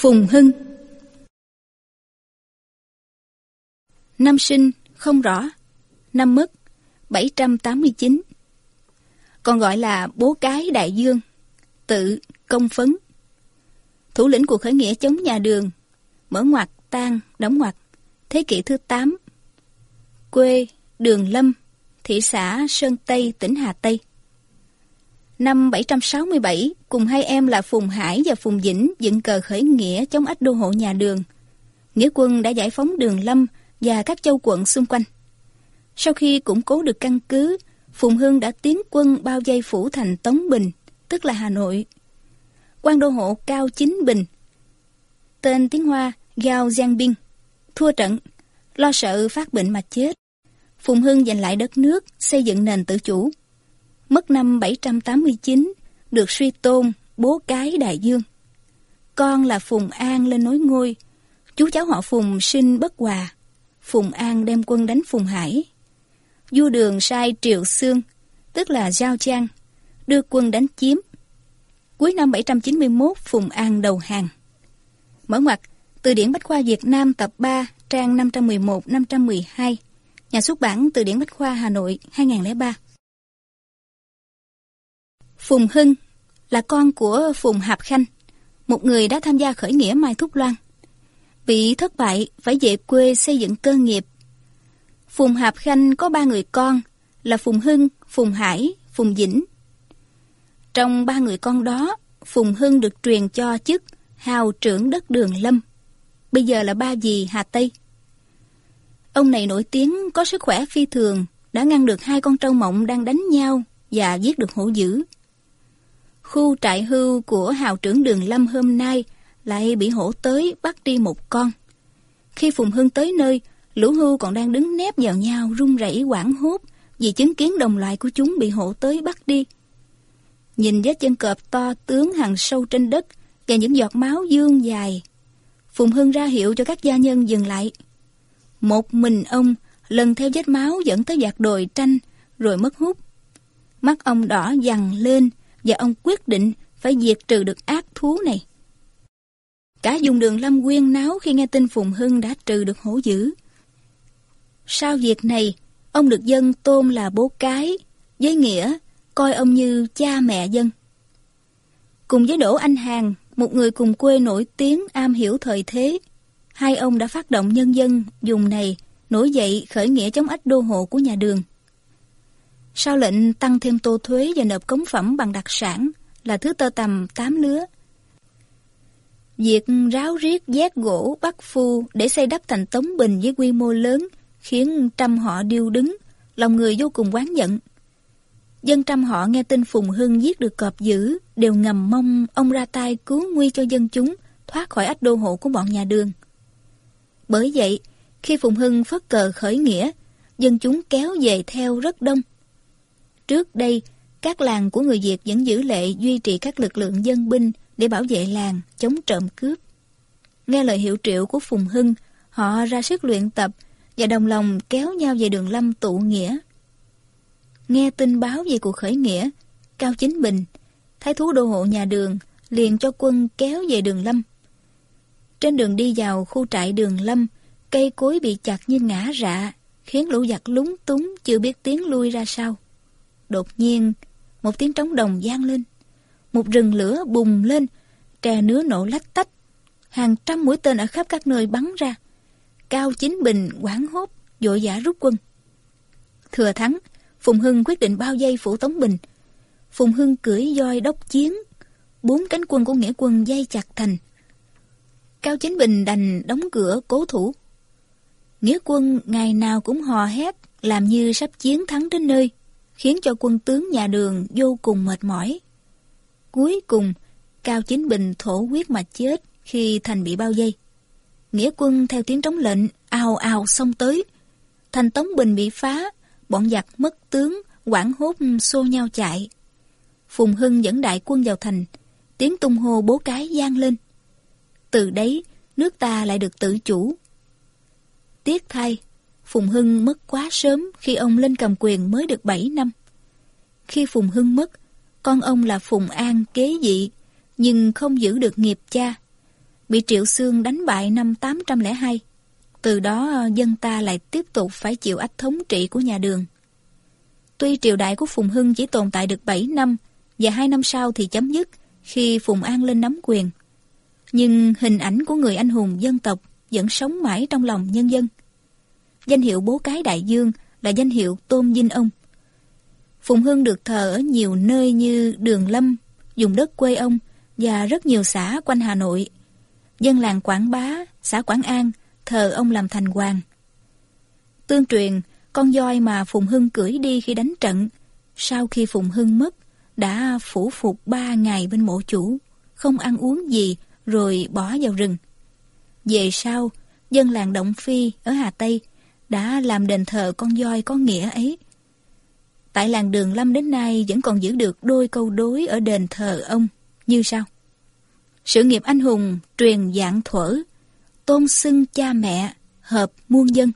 Phùng Hưng. Năm sinh, không rõ. Năm mất 789 Còn gọi là bố cái đại dương, Tự công phấn. Thủ lĩnh cuộc khởi nghĩa chống nhà đường, Mở ngoặt, tan, đóng ngoặt, Thế kỷ thứ 8 Quê Đường Lâm, Thị xã Sơn Tây, tỉnh Hà Tây. Năm 767, cùng hai em là Phùng Hải và Phùng Dĩnh dựng cờ khởi nghĩa chống ách đô hộ nhà đường. Nghĩa quân đã giải phóng đường Lâm và các châu quận xung quanh. Sau khi củng cố được căn cứ, Phùng Hưng đã tiến quân bao vây phủ thành Tống Bình, tức là Hà Nội. quan đô hộ Cao Chính Bình, tên tiếng Hoa Gao Giang Binh, thua trận, lo sợ phát bệnh mà chết. Phùng Hưng giành lại đất nước, xây dựng nền tự chủ. Mất năm 789, được suy tôn bố cái đại dương. Con là Phùng An lên nối ngôi, chú cháu họ Phùng sinh bất hòa. Phùng An đem quân đánh Phùng Hải. Vua Đường sai Triệu Xương, tức là Giao Trang, đưa quân đánh chiếm. Cuối năm 791, Phùng An đầu hàng. Mở ngoặt, Từ điển Bách khoa Việt Nam tập 3, trang 511-512. Nhà xuất bản Từ điển Bách khoa Hà Nội 2003. Phùng Hưng là con của Phùng Hạp Khanh, một người đã tham gia khởi nghĩa Mai Thúc Loan. Bị thất bại phải về quê xây dựng cơ nghiệp. Phùng Hạp Khanh có ba người con là Phùng Hưng, Phùng Hải, Phùng Dĩnh. Trong ba người con đó, Phùng Hưng được truyền cho chức hào trưởng đất đường Lâm, bây giờ là ba dì Hà Tây. Ông này nổi tiếng có sức khỏe phi thường, đã ngăn được hai con trâu mộng đang đánh nhau và giết được hổ dữ. Khu trại hưu của hào trưởng đường Lâm hôm nay lại bị hổ tới bắt đi một con. Khi Phùng Hưng tới nơi, lũ hưu còn đang đứng nép vào nhau run rẩy quảng hốt vì chứng kiến đồng loại của chúng bị hổ tới bắt đi. Nhìn vết chân cọp to tướng hàng sâu trên đất và những giọt máu dương dài. Phùng Hưng ra hiệu cho các gia nhân dừng lại. Một mình ông lần theo vết máu dẫn tới giạc đồi tranh rồi mất hút. Mắt ông đỏ dằn lên và ông quyết định phải diệt trừ được ác thú này. Cả dùng đường Lâm Quyên náo khi nghe tin Phùng Hưng đã trừ được hổ dữ. Sau việc này, ông được dân tôn là bố cái, với nghĩa coi ông như cha mẹ dân. Cùng với Đỗ Anh Hàng, một người cùng quê nổi tiếng am hiểu thời thế, hai ông đã phát động nhân dân dùng này nổi dậy khởi nghĩa chống ách đô hộ của nhà đường. Sau lệnh tăng thêm tô thuế và nộp cống phẩm bằng đặc sản là thứ tơ tầm tám lứa. Việc ráo riết vét gỗ bắt phu để xây đắp thành tống bình với quy mô lớn khiến trăm họ điêu đứng, lòng người vô cùng oán giận. Dân trăm họ nghe tin Phùng Hưng giết được cọp dữ đều ngầm mong ông ra tay cứu nguy cho dân chúng thoát khỏi ách đô hộ của bọn nhà đường. Bởi vậy, khi Phùng Hưng phất cờ khởi nghĩa, dân chúng kéo về theo rất đông. Trước đây, các làng của người Việt vẫn giữ lệ duy trì các lực lượng dân binh để bảo vệ làng, chống trộm cướp. Nghe lời hiệu triệu của Phùng Hưng, họ ra sức luyện tập và đồng lòng kéo nhau về đường lâm tụ nghĩa. Nghe tin báo về cuộc khởi nghĩa, Cao Chính Bình, thái thú đô hộ nhà đường, liền cho quân kéo về đường lâm. Trên đường đi vào khu trại đường lâm, cây cối bị chặt như ngã rạ, khiến lũ giặc lúng túng chưa biết tiến lui ra sao. Đột nhiên, một tiếng trống đồng vang lên. Một rừng lửa bùng lên, trà nứa nổ lách tách. Hàng trăm mũi tên ở khắp các nơi bắn ra. Cao Chính Bình quảng hốt, vội vã rút quân. Thừa thắng, Phùng Hưng quyết định bao dây phủ Tống Bình. Phùng Hưng cưỡi voi đốc chiến, bốn cánh quân của nghĩa quân dây chặt thành. Cao Chính Bình đành đóng cửa cố thủ. Nghĩa quân ngày nào cũng hò hét, làm như sắp chiến thắng đến nơi khiến cho quân tướng nhà đường vô cùng mệt mỏi. Cuối cùng, Cao Chính Bình thổ huyết mà chết khi thành bị bao vây. Nghĩa quân theo tiếng trống lệnh, ào ào xông tới. Thành Tống Bình bị phá, bọn giặc mất tướng, quảng hốt xô nhau chạy. Phùng Hưng dẫn đại quân vào thành, tiếng tung hô bố cái gian lên. Từ đấy, nước ta lại được tự chủ. Tiếc thay, Phùng Hưng mất quá sớm khi ông lên cầm quyền mới được 7 năm. Khi Phùng Hưng mất, con ông là Phùng An kế vị, nhưng không giữ được nghiệp cha. bị Triệu Xương đánh bại năm 802. Từ đó dân ta lại tiếp tục phải chịu ách thống trị của nhà đường. Tuy triều đại của Phùng Hưng chỉ tồn tại được 7 năm và hai năm sau thì chấm dứt khi Phùng An lên nắm quyền. Nhưng hình ảnh của người anh hùng dân tộc vẫn sống mãi trong lòng nhân dân. Danh hiệu bố cái đại dương là danh hiệu tôn dinh ông. Phùng Hưng được thờ ở nhiều nơi như Đường Lâm, dùng đất quê ông và rất nhiều xã quanh Hà Nội. Dân làng Quảng Bá, xã Quảng An thờ ông làm thành hoàng. Tương truyền, con voi mà Phùng Hưng cưỡi đi khi đánh trận, sau khi Phùng Hưng mất, đã phủ phục ba ngày bên mộ chủ, không ăn uống gì rồi bỏ vào rừng. Về sau, dân làng Động Phi ở Hà Tây đã làm đền thờ con voi có nghĩa ấy. Tại làng Đường Lâm đến nay vẫn còn giữ được đôi câu đối ở đền thờ ông như sau. Sự nghiệp anh hùng truyền dạng thuở, tôn xưng cha mẹ, hợp muôn dân.